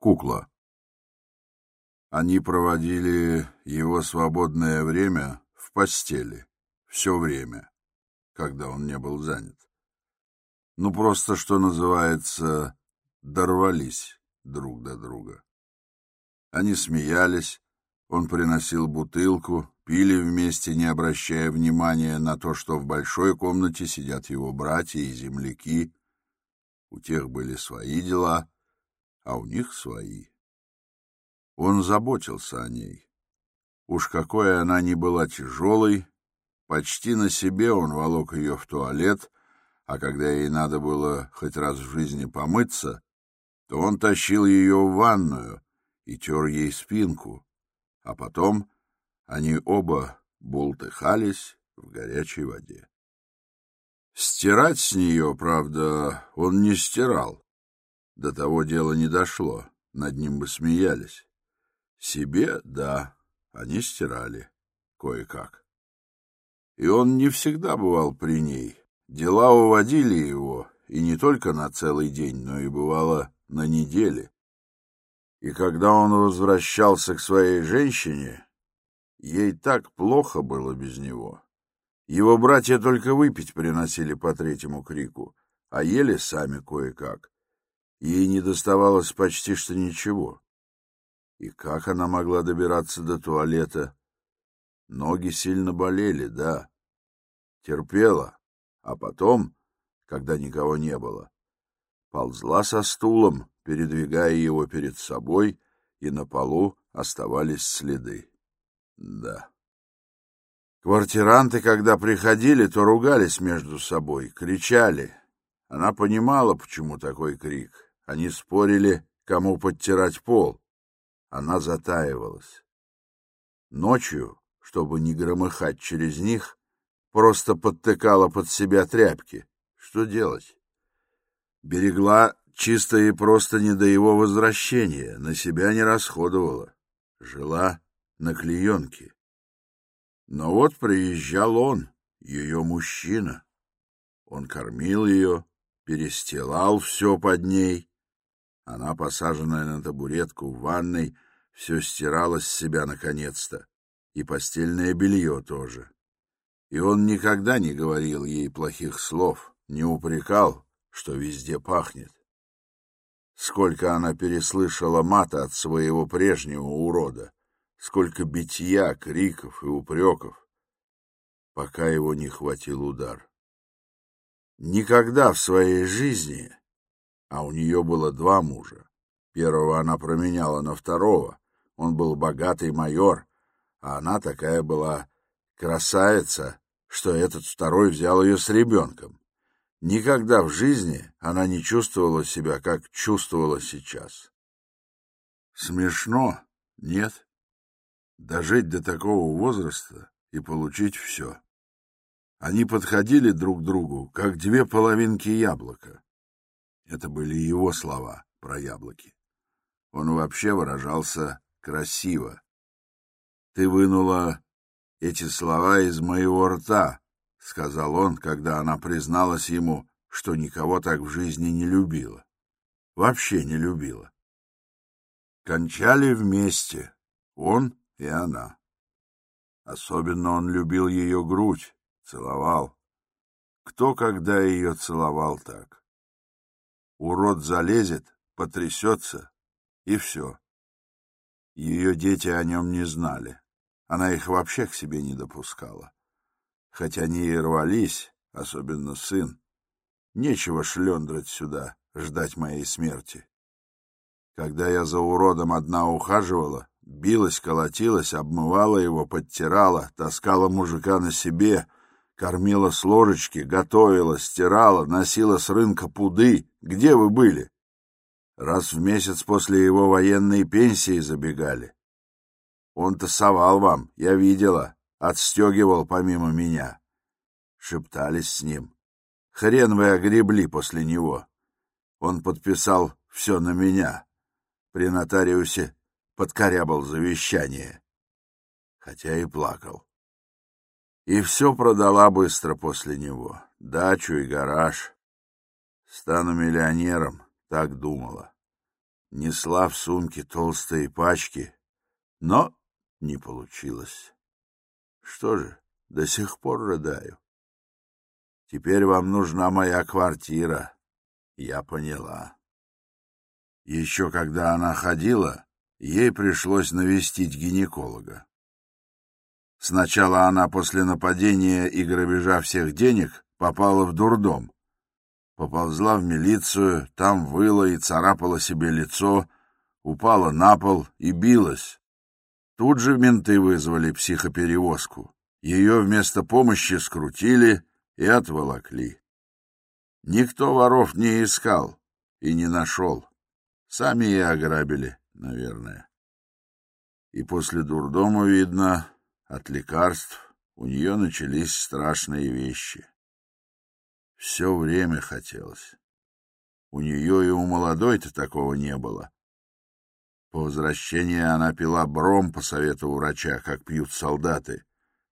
Кукла. Они проводили его свободное время в постели, все время, когда он не был занят. Ну, просто, что называется, дорвались друг до друга. Они смеялись, он приносил бутылку, пили вместе, не обращая внимания на то, что в большой комнате сидят его братья и земляки. У тех были свои дела, а у них свои. Он заботился о ней. Уж какой она ни была тяжелой, почти на себе он волок ее в туалет, а когда ей надо было хоть раз в жизни помыться, то он тащил ее в ванную и тер ей спинку, а потом они оба бултыхались в горячей воде. Стирать с нее, правда, он не стирал. До того дела не дошло, над ним бы смеялись. Себе, да, они стирали кое-как. И он не всегда бывал при ней, Дела уводили его, и не только на целый день, но и бывало на неделе. И когда он возвращался к своей женщине, ей так плохо было без него. Его братья только выпить приносили по третьему крику, а ели сами кое-как. Ей не доставалось почти что ничего. И как она могла добираться до туалета? Ноги сильно болели, да. Терпела, а потом, когда никого не было, ползла со стулом, передвигая его перед собой, и на полу оставались следы. Да. Квартиранты, когда приходили, то ругались между собой, кричали. Она понимала, почему такой крик. Они спорили, кому подтирать пол. Она затаивалась. Ночью, чтобы не громыхать через них, просто подтыкала под себя тряпки. Что делать? Берегла чисто и просто не до его возвращения, на себя не расходовала. Жила на клеенке. Но вот приезжал он, ее мужчина. Он кормил ее, перестилал все под ней. Она, посаженная на табуретку в ванной, все стирала с себя наконец-то. И постельное белье тоже и он никогда не говорил ей плохих слов, не упрекал, что везде пахнет. Сколько она переслышала мата от своего прежнего урода, сколько битья, криков и упреков, пока его не хватил удар. Никогда в своей жизни, а у нее было два мужа, первого она променяла на второго, он был богатый майор, а она такая была красавица, что этот второй взял ее с ребенком. Никогда в жизни она не чувствовала себя, как чувствовала сейчас. Смешно, нет? Дожить до такого возраста и получить все. Они подходили друг к другу, как две половинки яблока. Это были его слова про яблоки. Он вообще выражался красиво. Ты вынула эти слова из моего рта, — сказал он, когда она призналась ему, что никого так в жизни не любила. Вообще не любила. Кончали вместе, он и она. Особенно он любил ее грудь, целовал. Кто когда ее целовал так? Урод залезет, потрясется, и все. Ее дети о нем не знали. Она их вообще к себе не допускала. Хотя они и рвались, особенно сын. Нечего шлендрать сюда, ждать моей смерти. Когда я за уродом одна ухаживала, билась, колотилась, обмывала его, подтирала, таскала мужика на себе, кормила с ложечки, готовила, стирала, носила с рынка пуды. Где вы были? Раз в месяц после его военной пенсии забегали. Он тасовал вам, я видела, отстегивал помимо меня. Шептались с ним. Хрен вы огребли после него. Он подписал все на меня. При нотариусе подкорябал завещание. Хотя и плакал. И все продала быстро после него. Дачу и гараж. Стану миллионером, так думала. несла в сумке толстые пачки, но не получилось. Что же, до сих пор рыдаю. Теперь вам нужна моя квартира. Я поняла. Еще когда она ходила, ей пришлось навестить гинеколога. Сначала она после нападения и грабежа всех денег попала в дурдом. Поползла в милицию, там выла и царапала себе лицо, упала на пол и билась. Тут же менты вызвали психоперевозку. Ее вместо помощи скрутили и отволокли. Никто воров не искал и не нашел. Сами и ограбили, наверное. И после дурдома, видно, от лекарств у нее начались страшные вещи. Все время хотелось. У нее и у молодой-то такого не было. По возвращении она пила бром по совету врача, как пьют солдаты.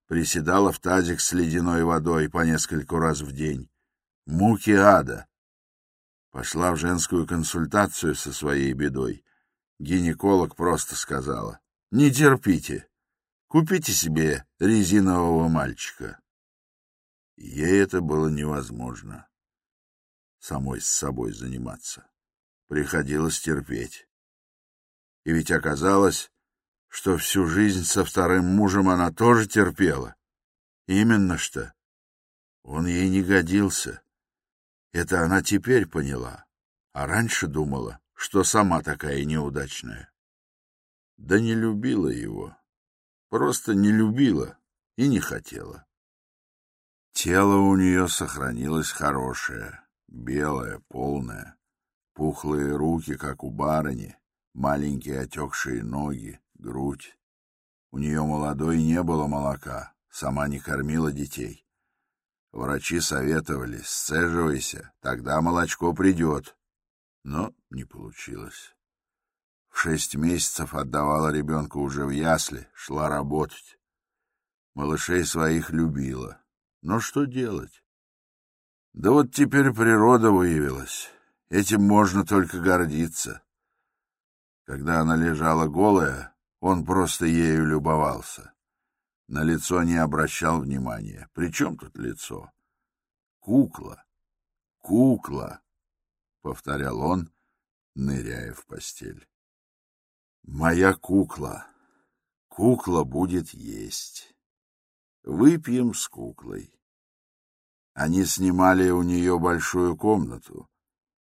Приседала в тазик с ледяной водой по нескольку раз в день. Муки ада. Пошла в женскую консультацию со своей бедой. Гинеколог просто сказала, «Не терпите, купите себе резинового мальчика». Ей это было невозможно. Самой с собой заниматься. Приходилось терпеть. И ведь оказалось, что всю жизнь со вторым мужем она тоже терпела. Именно что. Он ей не годился. Это она теперь поняла, а раньше думала, что сама такая неудачная. Да не любила его. Просто не любила и не хотела. Тело у нее сохранилось хорошее, белое, полное, пухлые руки, как у барыни, маленькие отекшие ноги, грудь. У нее молодой не было молока, сама не кормила детей. Врачи советовали, сцеживайся, тогда молочко придет. Но не получилось. В шесть месяцев отдавала ребенка уже в ясли, шла работать. Малышей своих любила. Но что делать? Да вот теперь природа выявилась. Этим можно только гордиться. Когда она лежала голая, он просто ею любовался. На лицо не обращал внимания. При чем тут лицо? Кукла, кукла, — повторял он, ныряя в постель. Моя кукла. Кукла будет есть. Выпьем с куклой. Они снимали у нее большую комнату.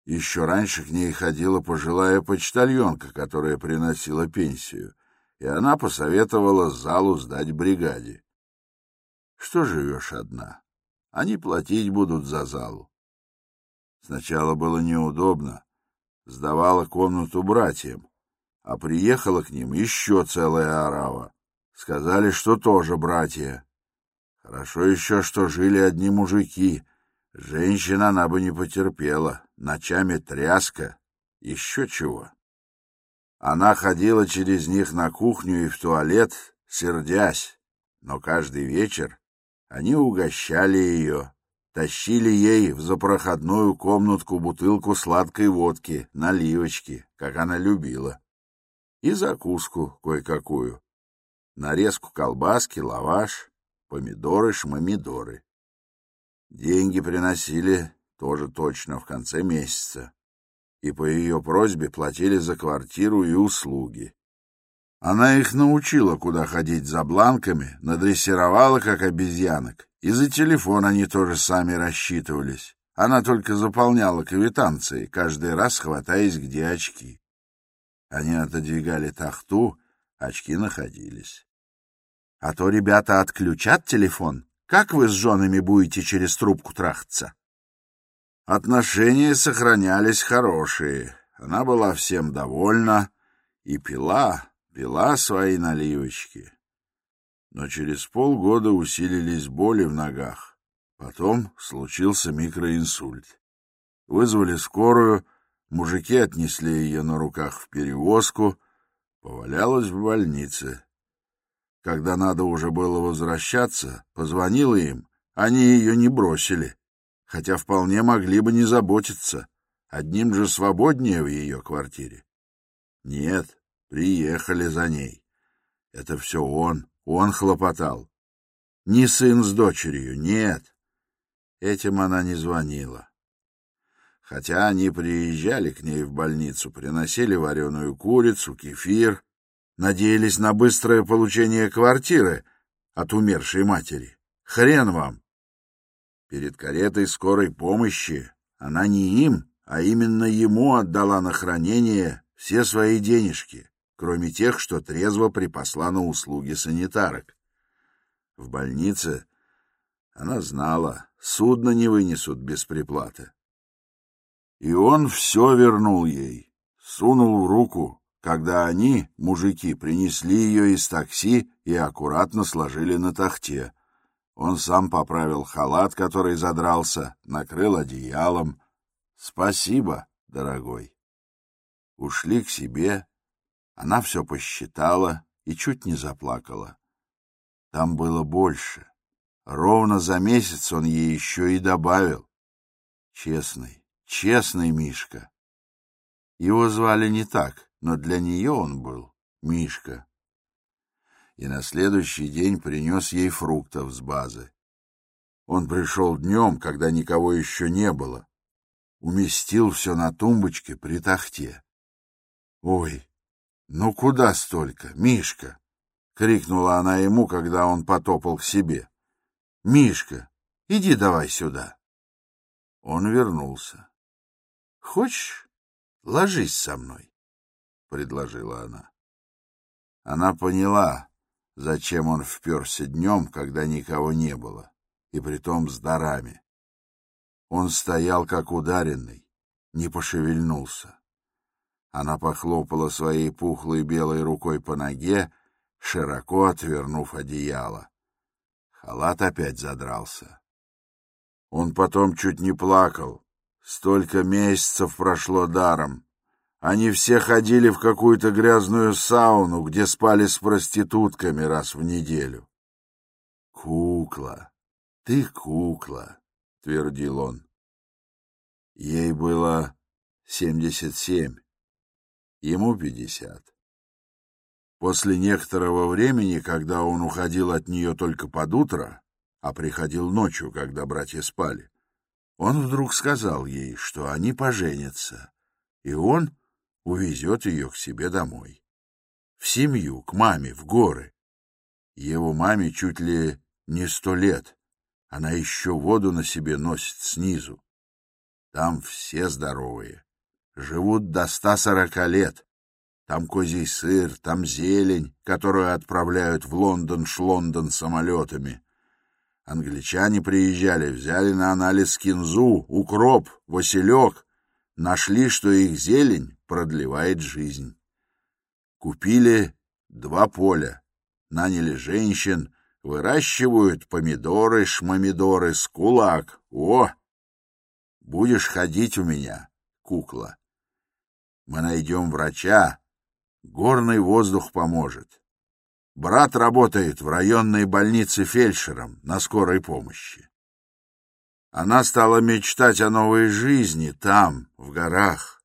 Еще раньше к ней ходила пожилая почтальонка, которая приносила пенсию, и она посоветовала залу сдать бригаде. Что живешь одна? Они платить будут за залу. Сначала было неудобно. Сдавала комнату братьям, а приехала к ним еще целая орава. Сказали, что тоже братья. Хорошо еще, что жили одни мужики. Женщина она бы не потерпела. Ночами тряска. Еще чего. Она ходила через них на кухню и в туалет, сердясь. Но каждый вечер они угощали ее, тащили ей в запроходную комнатку бутылку сладкой водки, наливочки, как она любила, и закуску кое-какую, нарезку колбаски, лаваш, помидоры, шмамидоры. Деньги приносили тоже точно в конце месяца, и по ее просьбе платили за квартиру и услуги. Она их научила, куда ходить за бланками, надрессировала, как обезьянок, и за телефон они тоже сами рассчитывались. Она только заполняла квитанции, каждый раз хватаясь, где очки. Они отодвигали тахту, очки находились. А то ребята отключат телефон. Как вы с женами будете через трубку трахаться? Отношения сохранялись хорошие. Она была всем довольна и пила, пила свои наливочки. Но через полгода усилились боли в ногах. Потом случился микроинсульт. Вызвали скорую, мужики отнесли ее на руках в перевозку, повалялась в больнице. Когда надо уже было возвращаться, позвонила им, они ее не бросили, хотя вполне могли бы не заботиться, одним же свободнее в ее квартире. Нет, приехали за ней. Это все он, он хлопотал. Не сын с дочерью, нет. Этим она не звонила. Хотя они приезжали к ней в больницу, приносили вареную курицу, кефир, надеялись на быстрое получение квартиры от умершей матери. Хрен вам! Перед каретой скорой помощи она не им, а именно ему отдала на хранение все свои денежки, кроме тех, что трезво припасла на услуги санитарок. В больнице она знала, судно не вынесут без приплаты. И он все вернул ей, сунул в руку, когда они, мужики, принесли ее из такси и аккуратно сложили на тахте. Он сам поправил халат, который задрался, накрыл одеялом. «Спасибо, дорогой». Ушли к себе. Она все посчитала и чуть не заплакала. Там было больше. Ровно за месяц он ей еще и добавил. Честный, Честный Мишка. Его звали не так, но для нее он был Мишка. И на следующий день принес ей фруктов с базы. Он пришел днем, когда никого еще не было. Уместил все на тумбочке при тахте. «Ой, ну куда столько, Мишка?» — крикнула она ему, когда он потопал к себе. «Мишка, иди давай сюда». Он вернулся. Хочешь, ложись со мной, — предложила она. Она поняла, зачем он вперся днем, когда никого не было, и притом с дарами. Он стоял, как ударенный, не пошевельнулся. Она похлопала своей пухлой белой рукой по ноге, широко отвернув одеяло. Халат опять задрался. Он потом чуть не плакал, Столько месяцев прошло даром. Они все ходили в какую-то грязную сауну, где спали с проститутками раз в неделю. «Кукла, ты кукла», — твердил он. Ей было семьдесят семь, ему пятьдесят. После некоторого времени, когда он уходил от нее только под утро, а приходил ночью, когда братья спали, он вдруг сказал ей, что они поженятся, и он увезет ее к себе домой. В семью, к маме, в горы. Его маме чуть ли не сто лет. Она еще воду на себе носит снизу. Там все здоровые. Живут до ста сорока лет. Там козий сыр, там зелень, которую отправляют в Лондон-шлондон самолетами. Англичане приезжали, взяли на анализ кинзу, укроп, василек, нашли, что их зелень продлевает жизнь. Купили два поля, наняли женщин, выращивают помидоры, шмамидоры с кулак. О! Будешь ходить у меня, кукла. Мы найдем врача, горный воздух поможет. Брат работает в районной больнице фельдшером на скорой помощи. Она стала мечтать о новой жизни там, в горах.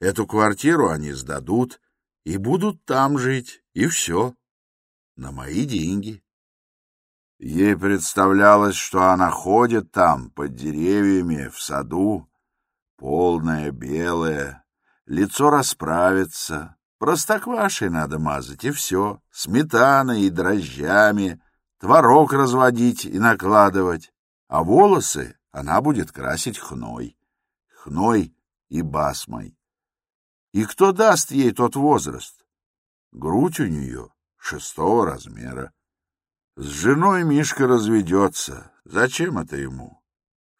Эту квартиру они сдадут и будут там жить, и все. На мои деньги. Ей представлялось, что она ходит там, под деревьями, в саду, полная, белая, лицо расправится, Простоквашей надо мазать, и все. Сметаной и дрожжами, творог разводить и накладывать. А волосы она будет красить хной. Хной и басмой. И кто даст ей тот возраст? Грудь у нее шестого размера. С женой Мишка разведется. Зачем это ему?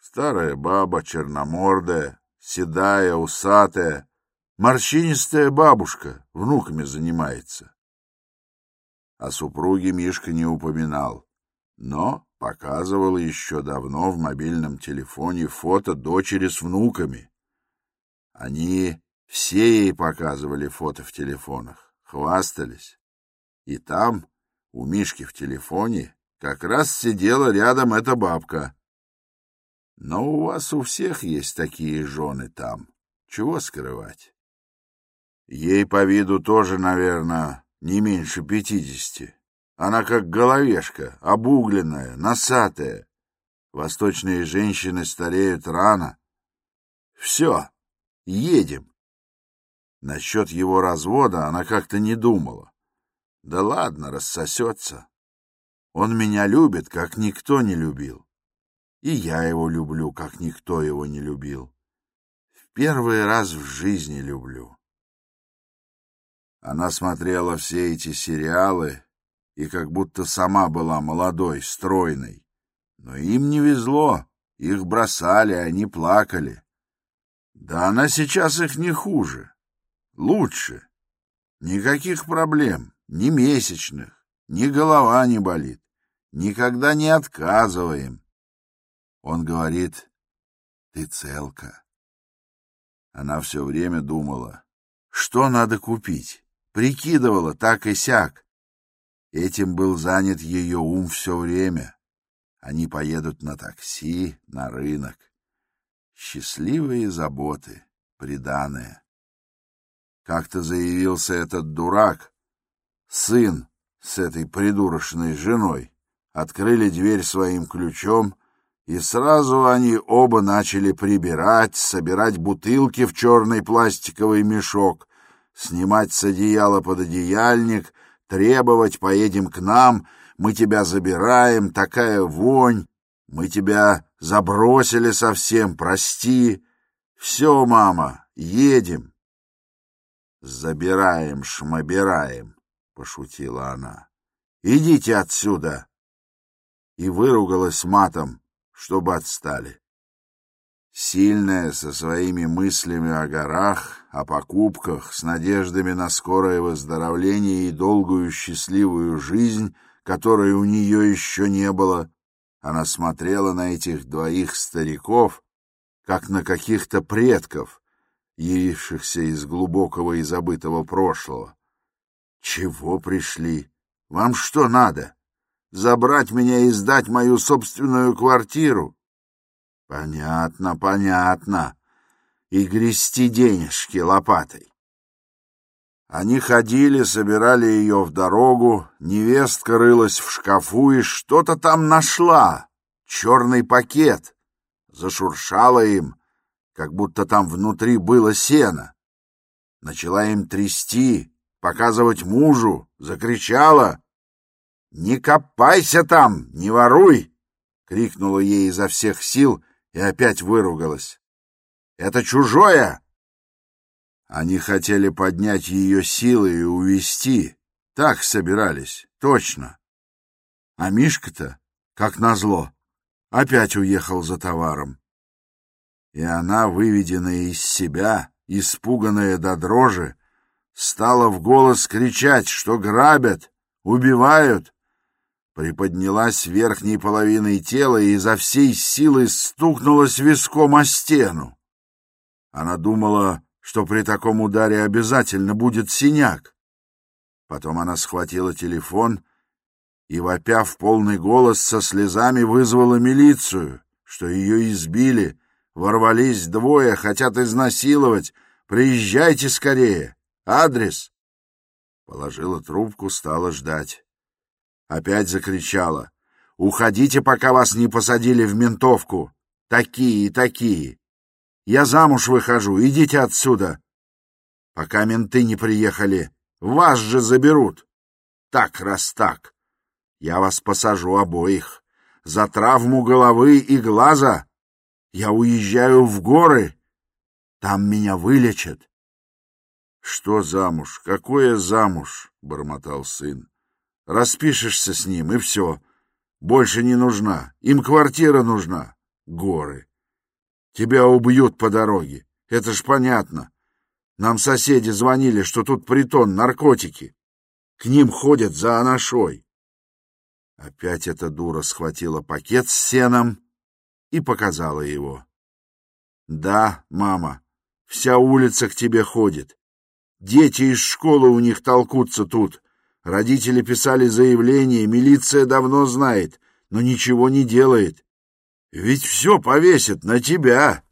Старая баба, черномордая, седая, усатая, Морщинистая бабушка внуками занимается. О супруге Мишка не упоминал, но показывал еще давно в мобильном телефоне фото дочери с внуками. Они все ей показывали фото в телефонах, хвастались. И там, у Мишки в телефоне, как раз сидела рядом эта бабка. Но у вас у всех есть такие жены там. Чего скрывать? Ей по виду тоже, наверное, не меньше пятидесяти. Она как головешка, обугленная, носатая. Восточные женщины стареют рано. Все, едем. Насчет его развода она как-то не думала. Да ладно, рассосется. Он меня любит, как никто не любил. И я его люблю, как никто его не любил. В первый раз в жизни люблю. Она смотрела все эти сериалы и как будто сама была молодой, стройной. Но им не везло, их бросали, они плакали. Да она сейчас их не хуже, лучше. Никаких проблем, ни месячных, ни голова не болит, никогда не отказываем. Он говорит, ты целка. Она все время думала, что надо купить, прикидывала так и сяк. Этим был занят ее ум все время. Они поедут на такси, на рынок. Счастливые заботы, приданое. Как-то заявился этот дурак, сын с этой придурочной женой. Открыли дверь своим ключом, и сразу они оба начали прибирать, собирать бутылки в черный пластиковый мешок, снимать с одеяла под одеяльник, требовать «поедем к нам», мы тебя забираем, такая вонь, мы тебя забросили совсем, прости. Все, мама, едем. Забираем, шмобираем, пошутила она. Идите отсюда. И выругалась матом, чтобы отстали. Сильная, со своими мыслями о горах, о покупках, с надеждами на скорое выздоровление и долгую счастливую жизнь, которой у нее еще не было, она смотрела на этих двоих стариков, как на каких-то предков, явившихся из глубокого и забытого прошлого. Чего пришли? Вам что надо? Забрать меня и сдать мою собственную квартиру? Понятно, понятно. И грести денежки лопатой. Они ходили, собирали ее в дорогу, невестка рылась в шкафу и что-то там нашла. Черный пакет. Зашуршала им, как будто там внутри было сено. Начала им трясти, показывать мужу, закричала. «Не копайся там, не воруй!» — крикнула ей изо всех сил и опять выругалась. «Это чужое!» Они хотели поднять ее силы и увести. Так собирались, точно. А Мишка-то, как назло, опять уехал за товаром. И она, выведенная из себя, испуганная до дрожи, стала в голос кричать, что грабят, убивают. Приподнялась верхней половиной тела и изо всей силы стукнулась виском о стену. Она думала, что при таком ударе обязательно будет синяк. Потом она схватила телефон и, вопя в полный голос, со слезами вызвала милицию, что ее избили, ворвались двое, хотят изнасиловать. Приезжайте скорее. Адрес. Положила трубку, стала ждать. Опять закричала. «Уходите, пока вас не посадили в ментовку! Такие и такие! Я замуж выхожу, идите отсюда. Пока менты не приехали, вас же заберут. Так, раз так, я вас посажу обоих. За травму головы и глаза я уезжаю в горы. Там меня вылечат. — Что замуж? Какое замуж? — бормотал сын. — Распишешься с ним, и все. Больше не нужна. Им квартира нужна. Горы. Тебя убьют по дороге. Это ж понятно. Нам соседи звонили, что тут притон, наркотики. К ним ходят за анашой. Опять эта дура схватила пакет с сеном и показала его. Да, мама, вся улица к тебе ходит. Дети из школы у них толкутся тут. Родители писали заявление, милиция давно знает, но ничего не делает. Ведь все повесят на тебя.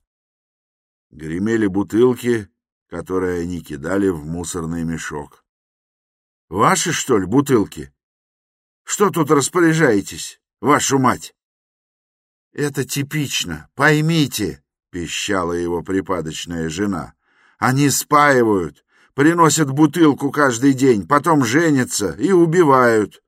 Гремели бутылки, которые они кидали в мусорный мешок. — Ваши, что ли, бутылки? Что тут распоряжаетесь, вашу мать? — Это типично, поймите, — пищала его припадочная жена. — Они спаивают, приносят бутылку каждый день, потом женятся и убивают.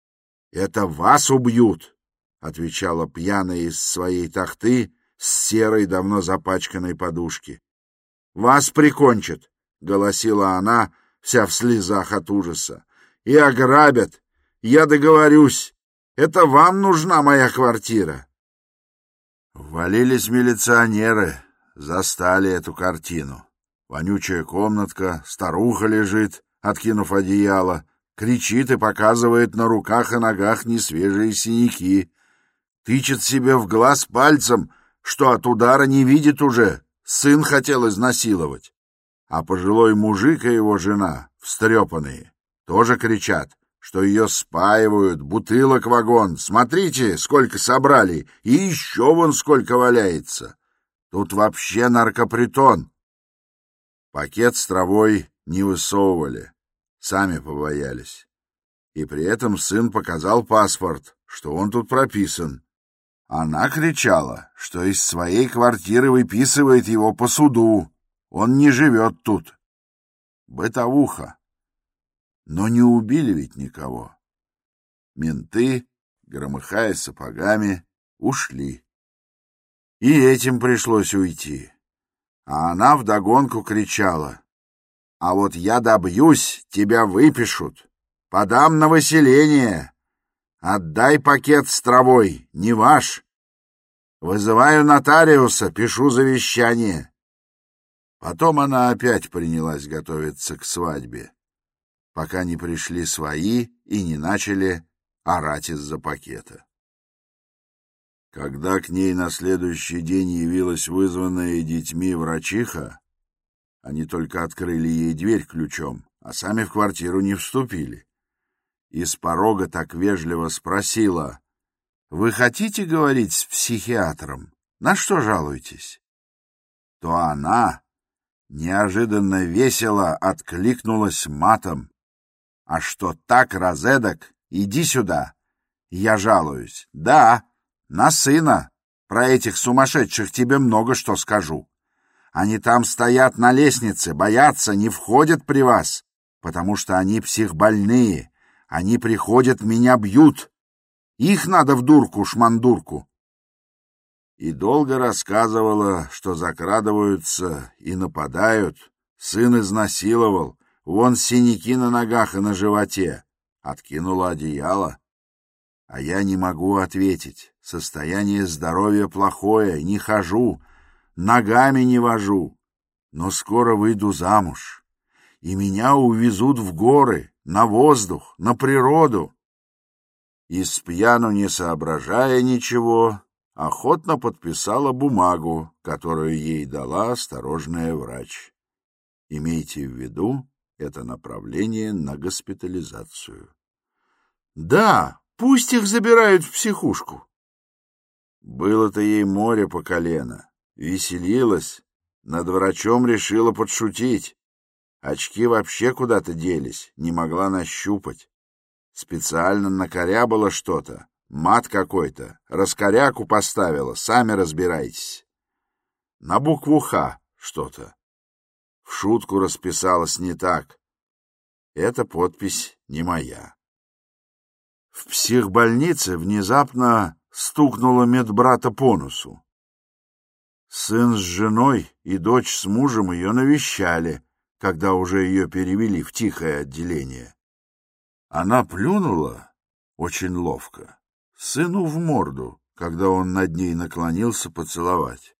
— Это вас убьют, — отвечала пьяная из своей тахты с серой, давно запачканной подушки. — Вас прикончат, — голосила она, вся в слезах от ужаса. — И ограбят. Я договорюсь. Это вам нужна моя квартира. Ввалились милиционеры, застали эту картину. Вонючая комнатка, старуха лежит, откинув одеяло, кричит и показывает на руках и ногах несвежие синяки. Тычет себе в глаз пальцем, что от удара не видит уже, сын хотел изнасиловать. А пожилой мужик и его жена, встрепанные, тоже кричат, что ее спаивают, бутылок вагон. Смотрите, сколько собрали, и еще вон сколько валяется. Тут вообще наркопритон. Пакет с травой не высовывали, сами побоялись. И при этом сын показал паспорт, что он тут прописан. Она кричала, что из своей квартиры выписывает его по суду. Он не живет тут. Бытовуха. Но не убили ведь никого. Менты, громыхая сапогами, ушли. И этим пришлось уйти. А она вдогонку кричала. «А вот я добьюсь, тебя выпишут. Подам на выселение. Отдай пакет с травой, не ваш. Вызываю нотариуса, пишу завещание». Потом она опять принялась готовиться к свадьбе, пока не пришли свои и не начали орать из-за пакета. Когда к ней на следующий день явилась вызванная детьми врачиха, они только открыли ей дверь ключом, а сами в квартиру не вступили. И с порога так вежливо спросила, «Вы хотите говорить с психиатром? На что жалуетесь?» То она неожиданно весело откликнулась матом. «А что так, розедок? Иди сюда!» Я жалуюсь. «Да, на сына. Про этих сумасшедших тебе много что скажу. Они там стоят на лестнице, боятся, не входят при вас, потому что они психбольные. Они приходят, меня бьют. Их надо в дурку-шмандурку. И долго рассказывала, что закрадываются и нападают. Сын изнасиловал, вон синяки на ногах и на животе. Откинула одеяло. А я не могу ответить. Состояние здоровья плохое, не хожу, ногами не вожу. Но скоро выйду замуж, и меня увезут в горы, на воздух, на природу. И с пьяну не соображая ничего, охотно подписала бумагу, которую ей дала осторожная врач. Имейте в виду, это направление на госпитализацию. Да, Пусть их забирают в психушку. Было-то ей море по колено. Веселилась, над врачом решила подшутить. Очки вообще куда-то делись, не могла нащупать. Специально накорябала что-то, мат какой-то, раскоряку поставила, сами разбирайтесь. На букву «Х» что-то. В шутку расписалась не так. Эта подпись не моя. В психбольнице внезапно стукнуло медбрата по носу. Сын с женой и дочь с мужем ее навещали, когда уже ее перевели в тихое отделение. Она плюнула очень ловко, сыну в морду, когда он над ней наклонился поцеловать.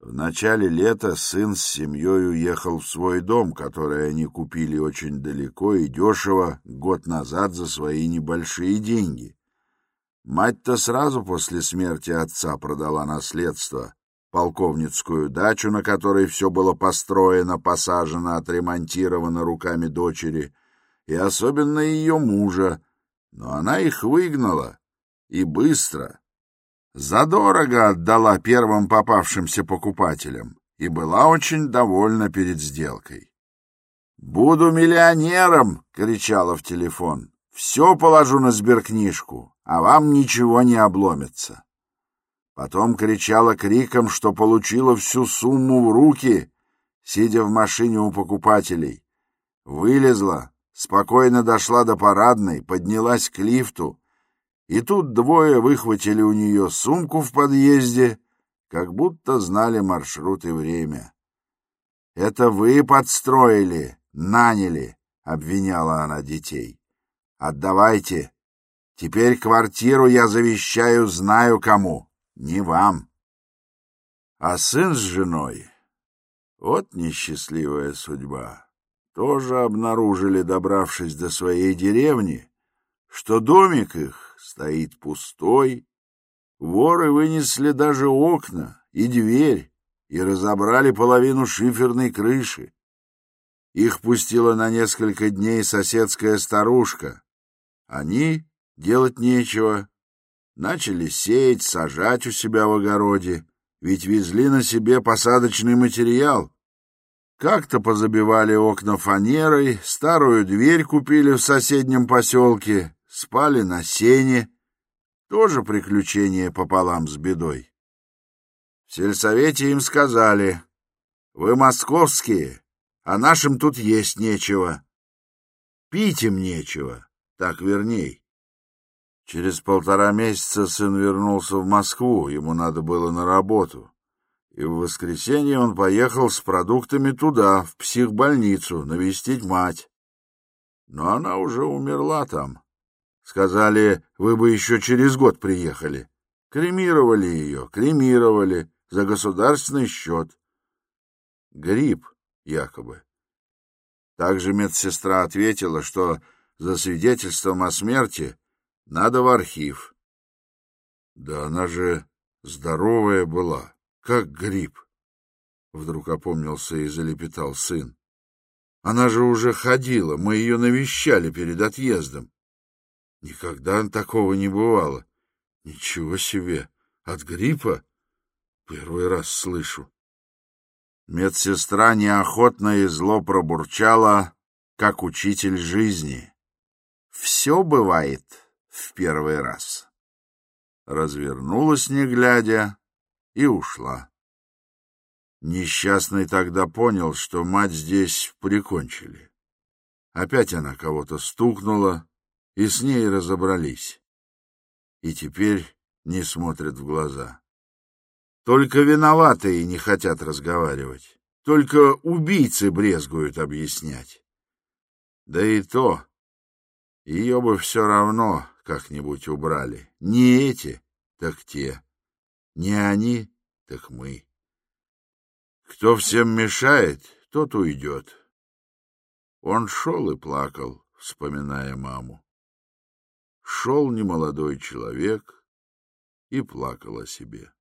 В начале лета сын с семьей уехал в свой дом, который они купили очень далеко и дешево год назад за свои небольшие деньги. Мать-то сразу после смерти отца продала наследство, полковницкую дачу, на которой все было построено, посажено, отремонтировано руками дочери, и особенно ее мужа, но она их выгнала, и быстро, Задорого отдала первым попавшимся покупателям. и была очень довольна перед сделкой. «Буду миллионером!» — кричала в телефон. «Все положу на сберкнижку, а вам ничего не обломится». Потом кричала криком, что получила всю сумму в руки, сидя в машине у покупателей. Вылезла, спокойно дошла до парадной, поднялась к лифту, и тут двое выхватили у нее сумку в подъезде, как будто знали маршрут и время. «Это вы подстроили, наняли», — обвиняла она детей. «Отдавайте. Теперь квартиру я завещаю знаю кому» не вам. А сын с женой, вот несчастливая судьба, тоже обнаружили, добравшись до своей деревни, что домик их стоит пустой, воры вынесли даже окна и дверь и разобрали половину шиферной крыши. Их пустила на несколько дней соседская старушка. Они делать нечего, Начали сеять, сажать у себя в огороде, ведь везли на себе посадочный материал. Как-то позабивали окна фанерой, старую дверь купили в соседнем поселке, спали на сене. Тоже приключение пополам с бедой. В сельсовете им сказали, «Вы московские, а нашим тут есть нечего. Пить им нечего, так верней». Через полтора месяца сын вернулся в Москву, ему надо было на работу. И в воскресенье он поехал с продуктами туда, в психбольницу, навестить мать. Но она уже умерла там. Сказали, вы бы еще через год приехали. Кремировали ее, кремировали, за государственный счет. Грипп, якобы. Также медсестра ответила, что за свидетельством о смерти надо в архив. Да она же здоровая была, как гриб. Вдруг опомнился и залепетал сын. Она же уже ходила, мы ее навещали перед отъездом. Никогда такого не бывало. Ничего себе! От гриппа? Первый раз слышу. Медсестра неохотно и зло пробурчала, как учитель жизни. Все бывает в первый раз. Развернулась, не глядя, и ушла. Несчастный тогда понял, что мать здесь прикончили. Опять она кого-то стукнула, и с ней разобрались. И теперь не смотрят в глаза. Только виноватые не хотят разговаривать. Только убийцы брезгуют объяснять. Да и то, ее бы все равно как-нибудь убрали. Не эти, так те. Не они, так мы. Кто всем мешает, тот уйдет. Он шел и плакал, вспоминая маму. Шел немолодой человек и плакал о себе.